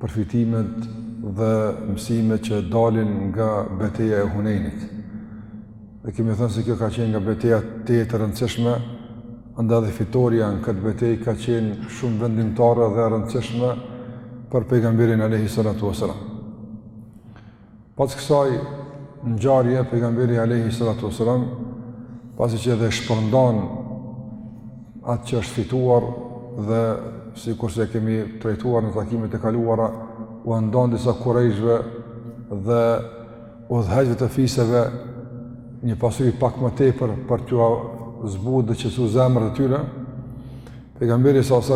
përfitimet dhe mësimet që dalin nga beteja e Hunejnit. Dhe kemi thënë se kjo ka qenë nga betejat më të rëndësishme, andaj dhe fitorja në këtë betejë ka qenë shumë vendimtare dhe e rëndësishme për pejgamberin alayhi salatu wasalam. Pas kësaj ngjarje pejgamberi alayhi salatu wasalam pasi që dhe shpërndan atë që është fituar dhe sikurse kemi trajtuar në takimet e kaluara ua ndan disa kurejshve dhe udhëheqëve të fiseve një pasuri pak më tepër për t'ju zbutë dhe qetësu zemrat e tyre, pejgamberi s.a.s.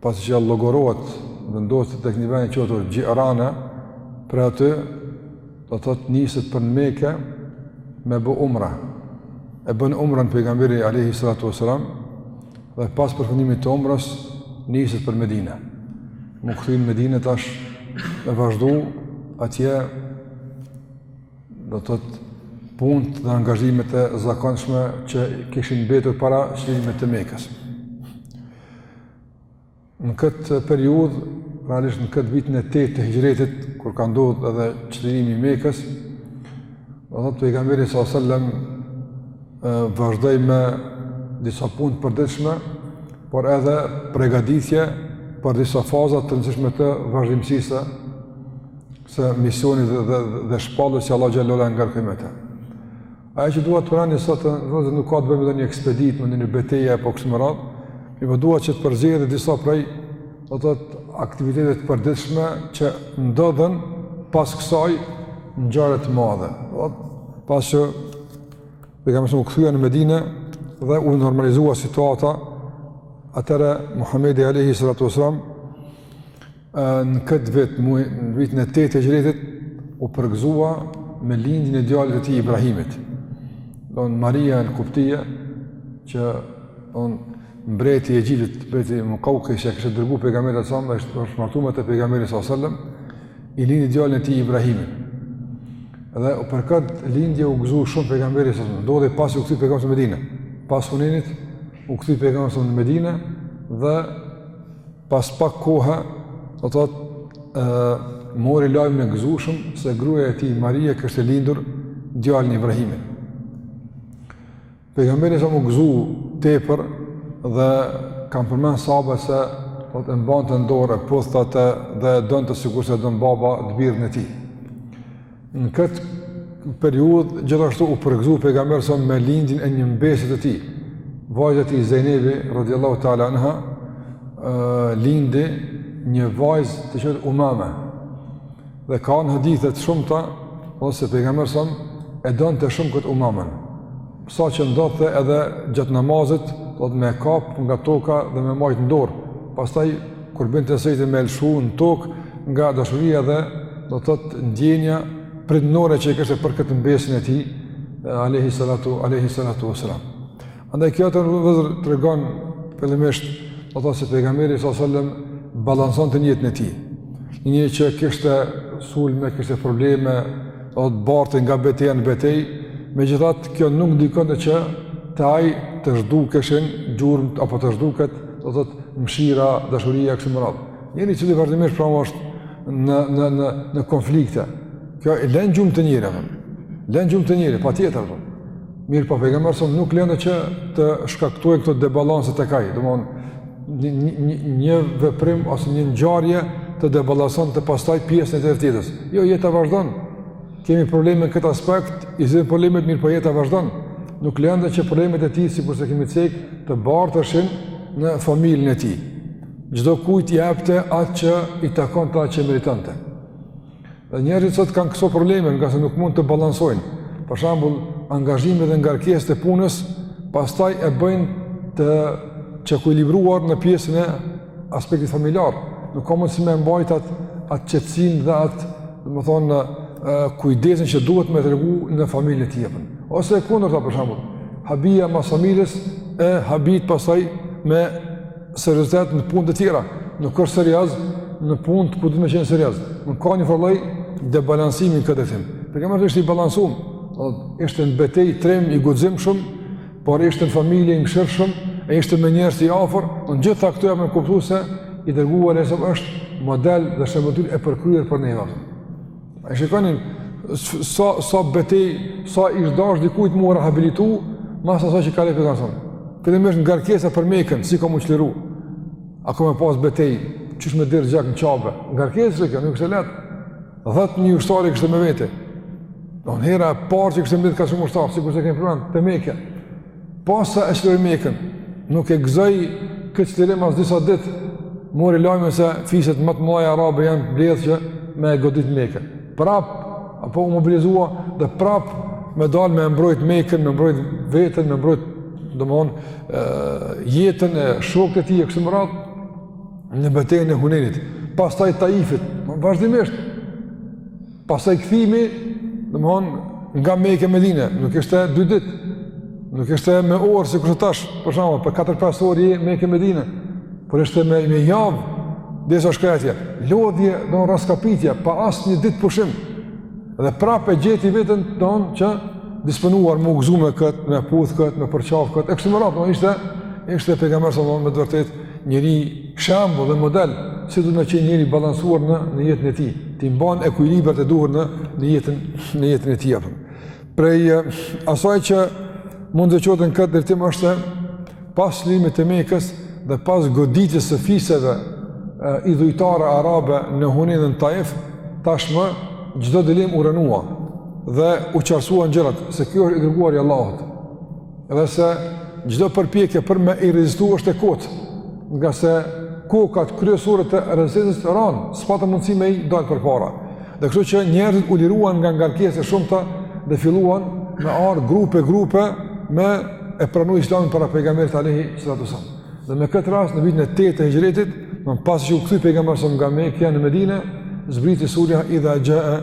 pasi që llogorohet vendoset tek një vend i quajtur Xhirana, prej aty do të thotë niset për Mekë me bo umra. E bën umrën pejgamberi alayhi salatu wasalam dhe pas përfundimit të umrës niset për Medinë. Me u kthy në Medinë tash me vazhdu atje do të thotë punët dhe angazhimet e zakonshme që kishin mbetur para çlirimit të Mekës. Në këtë periudhë, realisht në këtë vitin e tetë të hixhretit, kur ka ndodhë edhe çlirimi i Mekës, do të thotë pejgamberi s.a.s. vazhdoi me disa punë të përditshme, por edhe pregatitje për disa faza të rëndësishme të vazhdimësisë së misionit dhe, dhe, dhe shpalljes që Allahu xhel-le ve ala ngarkoi me të. Ajo që dua të përmendi sot vëllezër nuk ka të bëjë me ndonjë ekspeditë, me një betejë apo kështu me radhë, mirëpo dua që të përzgjedhi disa prej do të thotë aktiviteteve të përditshme që ndodhën pas kësaj ngjarje të madhe. Do të thotë pasi që pejgamberi u kthy në Medinë dhe u normalizua situata atëherë Muhammedi alayhi salatu wasalam Në këtë vit, në vitin e tetë të hixhretit, u përgëzua me lindjen e djalit të tij Ibrahimit. Domethënë Maria el Kuptia që domethënë, mbreti i Egjiptit, mbreti Mukaukis e kishte dërgu pejgamberit s.a.s., ishte martu me të pejgamberi s.a.s. I lindi djalin e tij Ibrahimin. Dhe për këtë lindje u gëzu shumë pejgamberi s.a.s. Ndodhi pasi u kthy pejgamberi s.a.s. në Medina. Pas Hunejnit u kthy pejgamberi s.a.s. në Medina dhe Pas pak kohe, do të thotë, e mori lajmin e gëzueshëm se gruaja e tij Maria kishte lindur djalin Ibrahimin. Pejgamberi s.a.s. u gëzu tepër dhe kanë përmend sahabët se do të thotë e mbante në dorë e puthte dhe e donte sikurse don baba të birin e tij. Në këtë periudhë, gjithashtu u përgëzu pejgamberi s.a.s. me lindjen e një mbese të tij. Vajza e tij Zejnebi radhiyallahu ta'ala anha lindi një vajzë të quajtur Umame. Dhe ka në hadithe të shumta se pejgamberi s.a.s. e donte shumë këtë Umamen. Sa që ndodhte edhe gjatë namazit, do thotë me kap nga toka dhe me majt në dorë. Pastaj Kur binte në sexhde me e lëshu në tokë, nga dashuria dhe do thotë ndjenja prindërore që i kishte për këtë mbesën e tij, alejhi salatu, alejhi salatu ue selam. Andaj kjo të nderuar vëllezër tregon, fillimisht, do thotë se pejgamberi s.a.s. balansonte në jetën e tij. Një njeri që kishte sulme, kishte probleme, do thotë bartej nga beteja në betejë, megjithatë kjo nuk ndikonte që te ai të zhdukeshin gjurmët, apo të zhduket do thot mëshira, dashuria kështu me radhë. Njeriu i cili vazhdimisht pra është në në në në konflikte. Kjo len gjurmë te njeriu. Len gjurmë te njeriu, patjetër. Mirëpo pejgamberi s.a.s. nuk lente që të shkaktojnë këto debalanse tek ai. Domthon një një një veprim ose një ngjarje të debalansonte pastaj pjesën tjetër të jetës. Jo, jeta vazhdon. Kemi probleme në këtë aspekt, i zgjidhim problemet mirëpo jeta vazhdon. Nuk lente që problemet e tij, sikurse kemi cek, të barteshin në familjen e tij. Çdokujt i jepte atë që i takonte atë që meritonte. Dhe njerëzit sot kanë këso probleme ngase nuk mund të balansojnë. Për shembull, angazhimet dhe ngarkesat e punës, pastaj e bëjnë të çekuilibruar në pjesën e aspektit familjar, nuk ka mundësi me mbajt atë at qetësinë dhe atë, domethënë, kujdesin që duhet me tregu në familjen e tij. Ose e kundërta për shembull, habia mas familjes e habit pastaj me seriozitet në punë të tjera, nuk është serioz në punët ku duhet me qenë serioz. Domethënë ka një farë lloj debalansimi në këtë drejtim. Pejgamberi ishte i balansum, ishte në betejë trim, i guximshëm, por ishte në familje i mëshirshëm, e ishte me njerëz i afërt, në gjitha këto janë me kuptu se i dërguari s.a.s. është model dhe shembëlltyrë e përkryer për neve. A e shikoni sa sa beteja, sa ish dasht dikujt me u rehabilitu, mas asaj që kaloi pejgamberi s.a.s. Fillimisht ngarkesa për Mekën, si ka me u çliru. A ka me pas betejë, qysh me derdh gjak në Qabe. Ngarkesa kjo nuk është e lehtë. Dhjetë mijë ushtarë kishte me vete. Domethënë hera e parë që kishte me vete kaq shumë ushtarë, sikurse e kemi përmend, te Meka. Pasi e çliroi Mekën, nuk e gëzoi këtë çlirim as disa ditë, mori lajmin se fiset më të mëdhaja arabe janë mbledhë që me e godit Mekën. Prap, apo u mobilizua dhe prap me dalë me mbrojt Mekën, me mbrojt veten, me mbrojt, domethënë, jetën e shokët e tij e kështu me radhë, në betejën e Hunenit, pastaj Taifit, vazhdimisht. Pastaj kthimi, domthon nga Mekë në Medinë, nuk ishte dy ditë. Nuk ishte me orë sikurse tash, për shembull, për 4-5 orë je me Mekë në Medinë, por ishte me me javë derisa shkoi atje. Lodhje, do rraskapitje pa asnjë ditë pushim. Dhe prapë e gjeti veten don që disponuar me u gëzu me kët, me puth kët, me përqaf kët. E kështu me radhë, ishte ishte pejgamberi sallallahu alajhi wasallam me vërtetë njeri shembull dhe model si duhet me qenë njeri i balancuar në në jetën e tij, t'i mban ekuilibrat e duhura në në jetën në jetën e tij apo. Prej asaj që mund të veçohet në këtë drejtim është pas lirimit të Mekës dhe pas goditjes së fiseve idhujtare arabe në Hunin dhe në Taif, tashmë çdo dilemë u rënua dhe u qartësuan gjërat se ky është i dërguari i Allahut. Dhe se çdo përpjekje për me i rezistu është e kotë, ngase kokat kryesore të rezistencës ranë, s'patën mundësi me i dalë përpara. Dhe kështu që njerëzit u liruan nga ngarkesat e shumta dhe filluan me ardhë grupe, grupe me e pranu islamin para pejgamberit alejhi salatu ue selam. Dhe me këtë rast në vitin e 8 të hixhretit, pasi që u kthy pejgamberi a.s. nga Mekja në Medine, zbriti surja idha xhae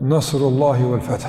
nasrullahi vel fet'h.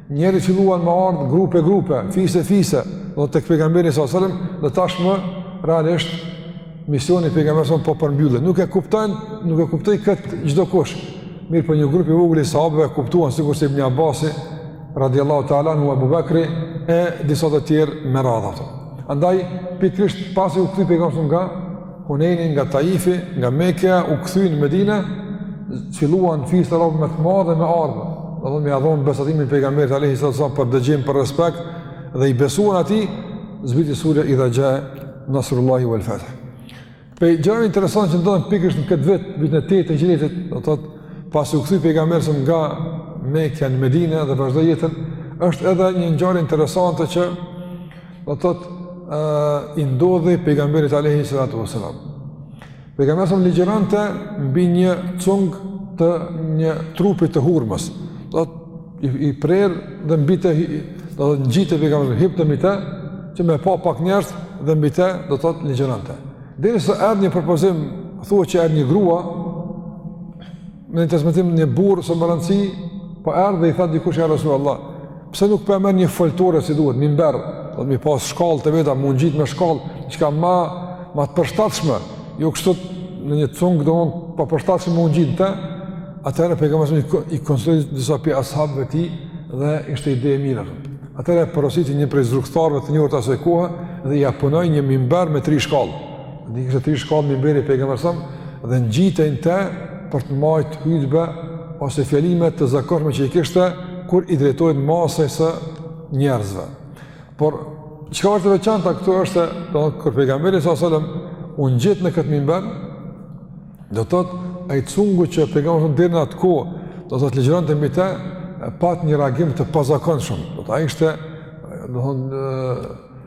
Njerëz filluan me ardhë grupe grupe, fise fise, tek pejgamberi s.a.s. dhe tashmë realisht misioni i pejgamberit a.s. po përmbyllej. Nuk e kupton, nuk e kuptoi kët çdo kush. Mirëpo një grup i vogël i sahabëve e kuptuan sikurse Ibn Abbas radiallahu ta'ala anhu, Abu Bakri e disa të tjerë me radhë ato. Andaj, pikrisht pasi u këthy pejgamberi nga Huneni nga Taifi, nga Mekja, u kthy në Medine, filluan fiset arabe me të madhe me ardhë, dhe dhe me ia dhanë besatimin pejgamberit alejhi selam për dëgjim, për respekt, dhe i besuan atij, zbriti surja idha xhae nasrullahi uel fet'h. Prej gjërave interesante që ndodhën pikrisht në këtë vit, vitin e tetë hixhretit, do të thotë, pasi u kthy pejgamberi a.s. nga Mekja në Medina dhe vazhdoi jetën, është edhe një ngjarje interesante që do të thotë uh, i ndodhi pejgamberit alejhi salatu ve selam. Pejgamberi ligjëronte mbi një cung të një trupit të hurmës, do të i, i prerë dhe mbi të ngjitej pejgamberi, hipte mbi të, që me pa pak njerëz dhe mbi të do të thotë ligjëronte. Derisa erdhi një propozim, thuhet që erdhi një grua, Në një transmetim një burrë s'ka rëndësi, po erdhi dhe i tha dikush ja Resulallah, pse nuk po e merr një foltore si duhet, mimber, dhe me pas shkallët e veta, me u ngjit me shkallë, diçka ma, ma të përshtatshme, jo kështu në një cung, domethënë i papërshtatshëm me u ngjit te, atëherë pejgamberi a.s. i konsultoi disa prej ashabëve të tij, dhe ishte ide e mirë. Atëherë e porositi një prej zdrukthtarëve të njohur të asaj kohe, dhe ia punoi një mimber me tri shkallë. Dhe kishte tri shkallë minberi, pejgamberi dhe ngjitej në të për të majtë hutbe ose fjalime të zakonshme që i kishte kur i drejtohej masës së njerëzve. Por çka është e veçantë këtu është se do kur pejgamberi alejhi selam u ngjit në këtë minber, do të thotë ai cungu që pejgamberi deri në atë kohë do të thotë ligjëronte mbi të, pat një reagim të pazakonshëm. Do të ishte do të thonë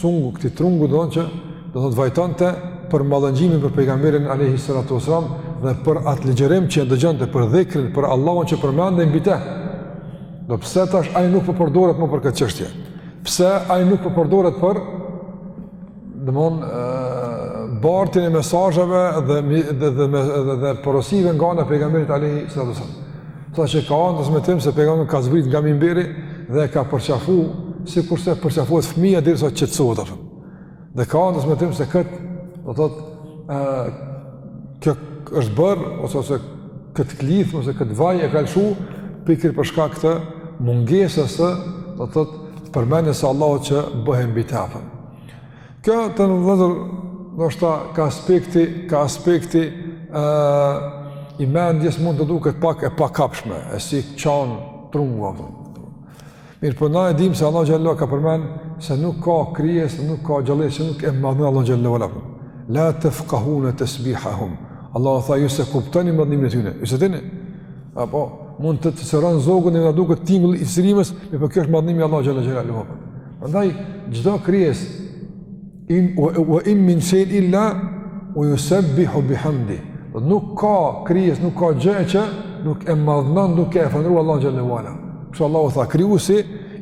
Cungu, këtij trungu domethënë që domethënë vajtonte për mallëngjimin për pejgamberin alejhi salatu ue selam dhe për atë ligjërim që e dëgjonte, për dhikrin, për Allahun që përmendej mbi të. Do pse tash ai nuk po përdoret më për këtë çështje? Pse ai nuk po përdoret për domethënë bartjen e mesazheve dhe, dhe, dhe, dhe, dhe porosive nga ana e pejgamberit alejhi salatu ue selam? Sa që ka në transmetim se pejgamberi ka zbrit nga mimberi dhe e ka përqafu sikurse përqafohet fëmija derisa qetësohet. Dhe ka në transmetim se këtë, do të thotë, kjo është bërë, ose, ose këtë klithë, ose këtë vaj e ka lëshu, pikërisht për shkak të mungesës, do të thotë, përmendjes së Allahut që bëhej mbi të Kjo, të nderuar vëllezër, ndoshta nga aspekti, nga aspekti e, i mendjes mund të duket pak e pakapshme, e si qan trungu, avdhën. Mirëpo na e dimë se Allahu xhel-le ue ala ka përmend se nuk ka krijesë, nuk ka gjallesë që nuk e madhëron Allahun xhel-le ue ala. La tefkahune tesbihahum. Allahu tha, ju s'e kuptoni madhërimin e tyne, ju s'e dini. Apo, mund të cicëron zogu edhe na duket tingull i cicërimës, mirëpo kjo është madhërimi i Allahut xhel-le ue ala. Andaj, çdo krijesë, in, ue, ue in min shej'in illa jusebbihu bihamdihi. Nuk ka krijesë, nuk ka gjë që nuk e madhëron duke e falënderu Allahun xhel-le ue ala. Kështu Allahu tha, krijuesi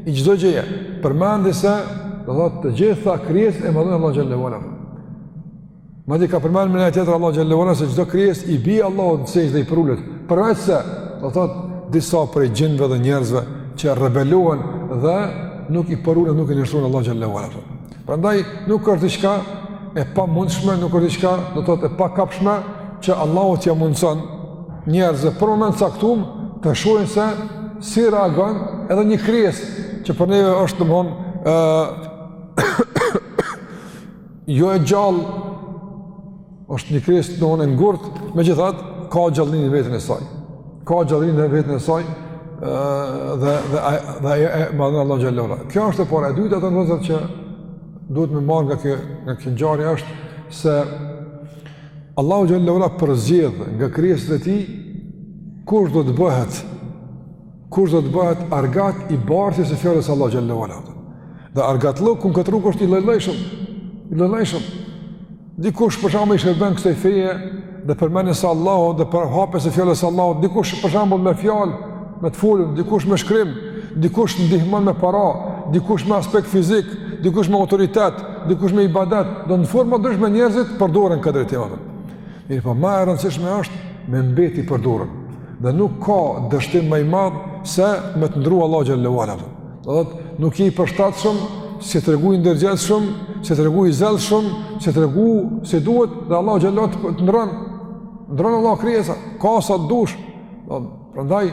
i çdo gjëje, përmendi se, do të thotë të gjitha krijesat e madhërojnë Allahun xhel-le ue ala. Madje ka përmendë në një vend tjetër Allahu xhel-le ue ala se çdo krijesë i bie Allahut në sexhde dhe i përulet. Përveçse, do të thotë, disa prej xhinëve dhe njerëzve që rebelohen dhe nuk i përulen, nuk i nënshtrohen Allahut xhel-le ue ala. Prandaj, nuk është diçka e pamundshme, nuk është diçka, do të thotë, e pakapshme që Allahu t'ia mundëson njerëzve për moment t'caktum të shohin se si reagon edhe një krijesë që për neve është domethënë Jo e gjallë, është një krijesë domethënë e ngurtë, megjithatë, ka gjallni në veten e saj. Ka gjallni në veten e saj, dhe, dhe, dhe, e, e, madhëron Allahun xhel-le ue ala. Kjo është e para, e dyta të nderuar vëllezër që duhet me marrë nga kjo, nga kjo ngjarje është, se Allahu xhel-le ue ala përzgjedh nga krijesat e tij, kush do të bëhet Kush do të bëhet argat i bartjes së fjalës së Allahut xhele ue ala. Dhe argatlluku në këtë rrugë është i lloj-llojshëm. I lloj-llojshëm. Dikush për shembull i shërben kësaj feje dhe përmendjes së Allahut dhe përhapjes së fjalës së Allahut, dikush për shembull me fjalë, me të folur, dikush me shkrim, dikush ndihmon me para, dikush me aspekt fizik, dikush me autoritet, dikush me ibadet, do në forma të ndryshme njerëzit përdoren në këtë drejtim atë. Mirëpo, ma e rëndësishme është me mbet i përdorun. Dhe nuk ka dështim ma i madh se me të ndrru Allahu xhele ue ala. Do të thotë nuk je i përshtatshëm, s'je tregu i ndërgjegjshëm, s'je tregu i zellshëm, s'je tregu si duhet, dhe Allahu xhele ue ala të ndrron. Ndrron Allahu, krijesa ka sa të dush. Prandaj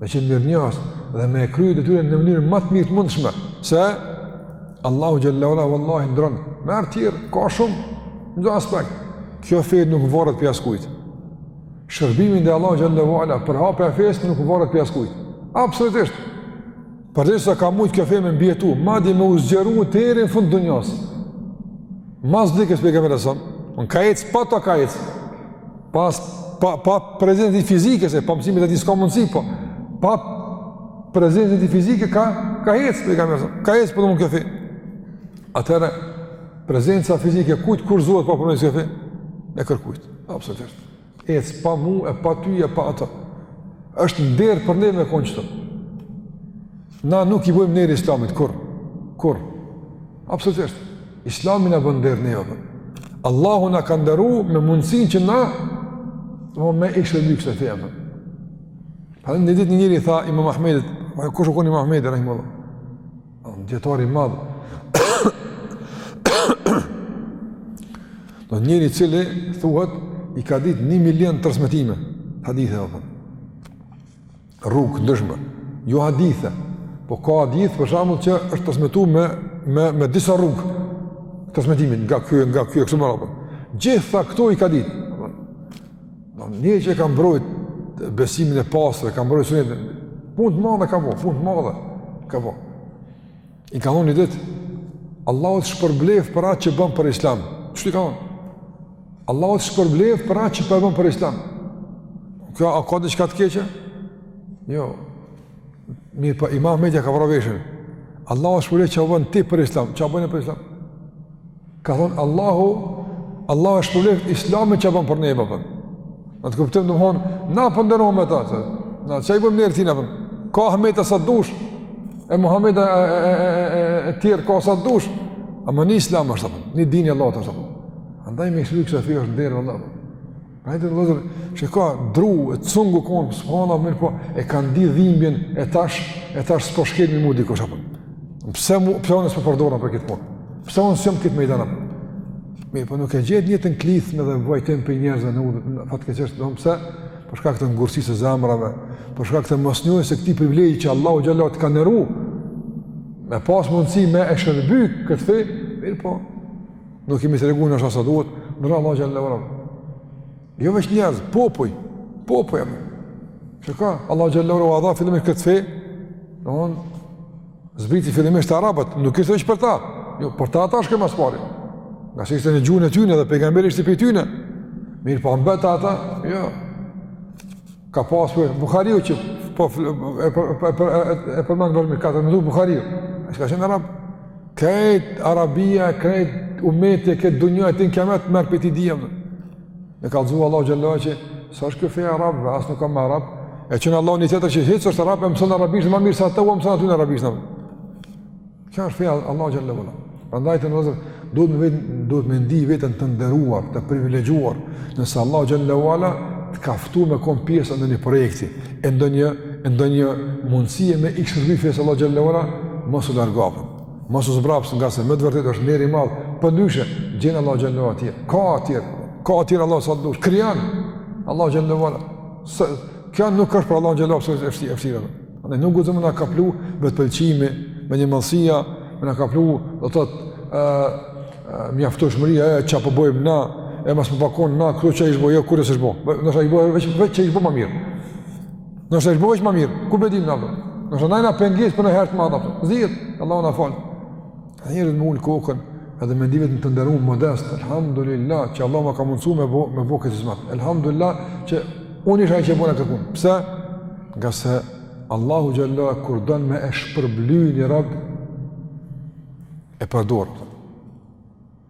me qenë mirënjohës, dhe me e kry detyrën në mënyrë ma të mirë të mundshme, se Allahu xhele ue ala, vallahi ndrron, merr tjerë, ka shumë, në çdo aspekt, kjo fe nuk varet prej askujt. Shërbimi ndaj Allahut xhele ue ala, përhapja e fesë nuk varet prej askujt. Absolutisht. Përderisa ka mujtë kjo fe me mbijetu, madje me u zgjeru deri në fund të dunjasë. Mas dekës së pejgamberit alejhi selam, a ka ecë, pa ta ka ecë, pa, pa, pa prezencën fizike, se pa mësimet e tij s'ka mundësi, po, pa prezencën e tij fizike, ka, ka ecë pejgamberi alejhi selam, ka ecë për të mund kjo fe. Atëherë, prezenca fizike e kujt kushtëzohet për me ecë kjo fe? E kërkujt, absolutisht. Ec pa mu e pa ty e pa ata. Është nder për ne me kon qetu. Na nuk i bëjmë nder Islamit kurrë. Kurrë. Absolutisht. Islami na bën nder neve. Allahu na ka nderu me mundësinë që na me i shërby kësaj feje. Një ditë njëri i tha Imam Ahmedit, kush u kon Imam Ahmedi rahimehullah. Dijetar i madh. Njëri i cili, thuhet, i ka ditë një milion transmetime. Hadithe, dhe përë. Rrugë të ndryshme. Jo hadithe. Po ka hadith, për shembull, që është transmetu me, me, me disa rrugë. Transmetimin, nga kjo, nga kjo, kështu me radhë. Gjitha këto i ka ditë. Njëri që ka mbrojt besimin e pastër, ka mbrojt sunetin, punë të madhe ka bërë, punë të madhe ka bërë. I ka thonë një ditë, Allahu të shpërbleftë për atë që bën për Islam. Çfarë ka thonë? Allahu të shpërbleftë për atë që po bën për Islam. Kjo a ka diçka të keqe? Jo. Mirëpo, Imam Ahmedit ia ka vrarë veshin. Allahu shpërbleftë ça bën ti për Islam, çfarë bën për Islam? Ka thonë Allahu, Allahu e shpërbleftë islamin ça ban për neve, për. N'atë kuptim me thonë, na po nderohem me ta. Na s'i bëjmë nder tina, për. Ka Ahmeta sa dush, e Muhammeda e, e, e, e, e, e tjerë ka sa dush, ama një islam është, për. Një din i Allahut është, për. Andaj me i shërby kësaj feje është nder, Allah, për. Pra edhe, vllezër, që ka dru, e cungu konë, s'po, mirë po, e kanë di dhimbjen, e tash, e tash s'po shkel mi mu dikush, apë. Pse mu, pse unë s'po përdorna për këtë punë? Pse unë s'jom këtë mejdan, a? Mirë po, nuk e gjen një të nklithme dhe vajtim për njerëz në udhë, fatkeqësisht, do me pse, për shkak të ngurtësisë së zemrave, për shkak të mosnjohjes së këtij privilegji që Allahu Xhelle të ka nderu, me pas mundësi me i shërby kësaj feje, mirë po, Nuk jemi tregu në sa sa duhet, Allahu xhelle shanuhu. Jo veç njerëz, popuj, popuj, amë. Që ka, Allahu xhelle shanuhu, e dha fillimisht këtë fe, do me thonë, zbriti fillimisht te arabët, nuk ishte veç për ta, jo, për ta ata ishte ma së pari. Ngase ishte në gjuhën e tyne dhe pejgamberi ishte prej tyne. Mirëpo a mbet te ata, jo. Ka pas Buhariu që po e përmenim, ka të mësuar Buhariu. Ai ka qenë arab. Krejt Arabia, krejt umeti, krejt dunjaja deri n'kijamet marrin prej tij dije. E ka dhënë Allahu xhallahu që s'është kjo fe e arabëve, as nuk kam arab. E çon Allahu një tjetër që hiç s'është arab, e mësën arabisht, ma mirë se ata, mëson atyne arabisht. Kjo është feja e Allahut xhallahu ta'ala. Prandaj vllezër duhet me duhet me ndi veten të nderuar, të privilegjuar, nëse Allahu xhallahu ta'ala të ka ftuar me kom pjesë në një projekt, e ndonjë e ndonjë mundësi me i shërby fesë Allahut xhallahu ta'ala, mos u largofsh. Mos u zbraps ngase me të vërtetë është nderi i madh. Përndryshe, gjen Allahu xhallahu tjerë. Ka tjerë, ka tjerë Allahu sa dush. Krijon Allahu xhallahu ta'ala. Kjo nuk është për Allahun xhallahu ta'ala, është e vështirë. Andaj nuk guxon me na kaplu vetëpëlqimi mendjemadhësia, me na kaplu, do të thotë, ë mjaftueshmëria e ça po bojm na, e mos me pa kon na këto që ai bëjë, jo, kur është bë. Do të bëjë vetëm vetë që i bë më mirë. Do të bëjë më mirë. Ku pe dim na? Na u bo naj pengesë për naj hajr të madhe. Zgjidh, Allahu na fal. Dhe njeri duhet me ul kokën edhe me ndi veten të nderun modest, elhamdulillah që Allah ma ka mundësu me bo, me bo këtë hizmet. Elhamdulillah që unë isha ai që bona këtë punë. Pse? Ngase Allahu Xhelle kur don me e shpërbly një rob, e përdor.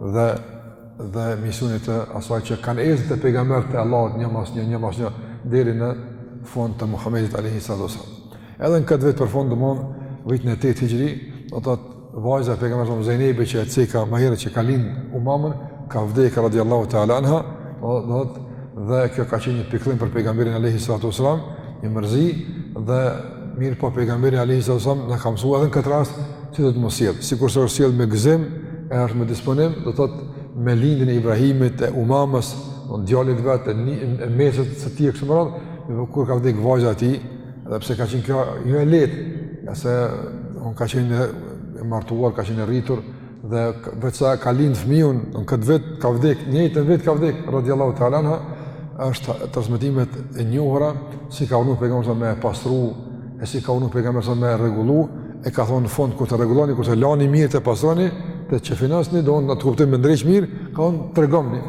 dhe dhe misionit të asaj që kanë ecë te pejgamberët të Allahut një mas një një mas një deri në fund te Muhamedi alayhi salatu wasallam. Edhe në këtë vit për fund dmth vitin e 8 Hijri, do të thotë vajza e pejgamberit Zejnebi që e ceka më herët që ka lind Umamën, ka vdekur radiallahu ta'ala anha, do të thotë dhe kjo ka qenë një pikëllim për pejgamberin alayhi salatu wasallam, një mërzi dhe mirë po pejgamberi alayhi salatu wasallam na ka msu edhe në këtë rast se duhet me u sjell, sikurse është sjell me gëzim e është me disponim, do të thotë me lindjen e Ibrahimit, e Umamës, dmth djalit vet, e mbesës së tij e kështu me radhë, mirëpo kur ka vdek vajza e tij, edhe pse ka qenë kjo jo e lehtë, se ajo ka qenë e martuar, ka qenë e rritur, dhe vetë sa ka lind fëmijën në këtë vit ka vdek një të vit ka vdek radiallahu ta'ala anha është transmetimet e njohura si ka urnu pejgamberi me pastru e si ka urnu pejgamberi me rregullu e ka thonë në fund kur të rregulloni kur të lani mirë të pastroni ta qefinosni domethënë në atë kuptim me ndriç mirë ka thonë tregomni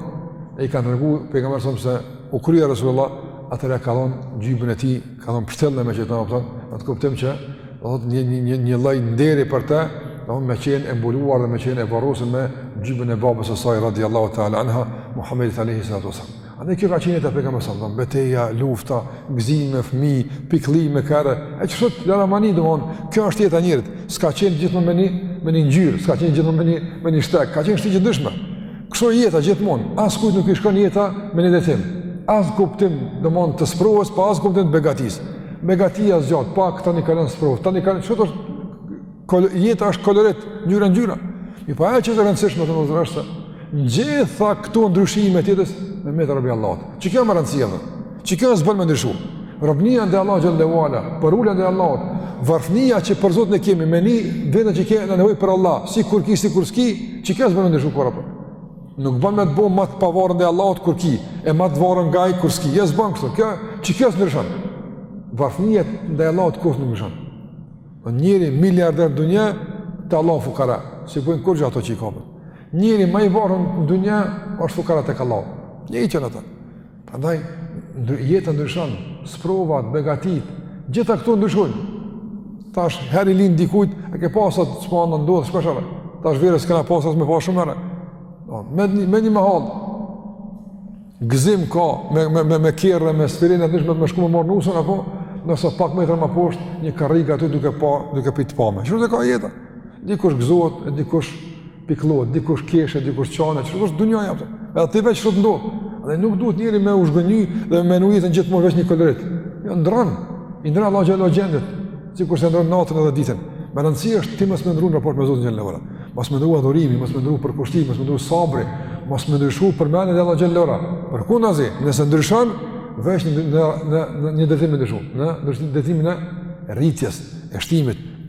e i kanë tregu pejgamberit se u krye rasulullah atëherë ka dhonë xhyben e tij ka thonë pse me qeto apo në të kuptim që Domethënë një një një lloj nderi për të, domethënë me qenë e mbuluar dhe me qenë e varrosur me xhyben e babës së saj radhiyallahu ta'ala anha, Muhammedit sallallahu alaihi wasallam. Andaj kjo ka qenë jeta e pejgamberit sallallahu alaihi wasallam, beteja, lufta, gëzime, fëmijë, pikëllime krejt, e çfarë s'ka laramani domethënë, kjo është jeta e njerit, s'ka qenë gjithmonë me një me një ngjyrë, s'ka qenë gjithmonë me një me një shtek, ka qenë shtigje të ndryshme. Kështu jeta gjithmonë, askujt nuk i shkon jeta me një drejtim. As kuptim, domethënë të sprovës, po as kuptim të begatisë. Begatia zgjat pak, tani kalon sprovë, tani kalon çfarë është jeta është kolorit, ngjyra ngjyra. Mirëpo ajo që është e rëndësishme të nëzërë është se gjitha këto ndryshime të jetës me mbet rob i Allahut. Qikjo më rëndësi është, qikjo s'bën me ndryshu. Robnia ndaj Allahut xhelle ve ala, përulja ndaj Allahut, varfënia që për Zotë ne kemi, me e ni veten që kemi nevojë për Allah, si kur ki, si kur s'ki, qikjo s'bën me ndryshu kurrë apo. Nuk bën me të bo ma të pavarun ndaj Allahut kur ki, e ma të varun nga ai kur s'ki, jo s'bën kështu, kjo, qikjo s'ndryshon. Varfënia ndaj Allahut kurrë s'ndryshon. Po njeri miliarder dunja, te Allahu fukara, si bujnë kurrgjë ato që i ka pe. Njeri ma i varfën në dunja, është fukara tek Allahu. Një i që në ta. Prandaj jeta ndryshon, sprovat, begatit, gjitha këto ndryshojnë. Tash herë lind dikujt, e ke pasur të çfarë ndodh shpesh edhe. Tash vjen s'ka pasur me pa shumë herë. Po, me me një mahallë. Gzim ka me me me me kerrë me spirin aty me me shku me marr nusen apo ndërsa pak metra më poshtë një karrikë aty duke pa duke prit pamë. Çfarë do ka jeta? Dikush gëzohet, dikush pikëllohet, dikush kesh, dikush qan, çfarë është dunjaja apo? Edhe ti veç sot ndodh. Dhe nuk duhet njeri me u zhgënjy dhe me mendu jetën gjithmonë veç një kolorit. Jo ndron. I ndron Allahu xhelle gjendjet, sikurse ndron natën edhe ditën. Me rëndësi është ti mos me ndrru raport me Zotin xhelle ve ala. Mos me ndrru adhurimi, mos me ndrru përkushtimi, mos me ndrru sabri, mos me ndryshu përmendjen e Allahut xhelle ve ala. Përkundrazi, nëse ndryshon veç në në në një drejtim të ndryshojë, në drejtimin e rritjes, e shtimit,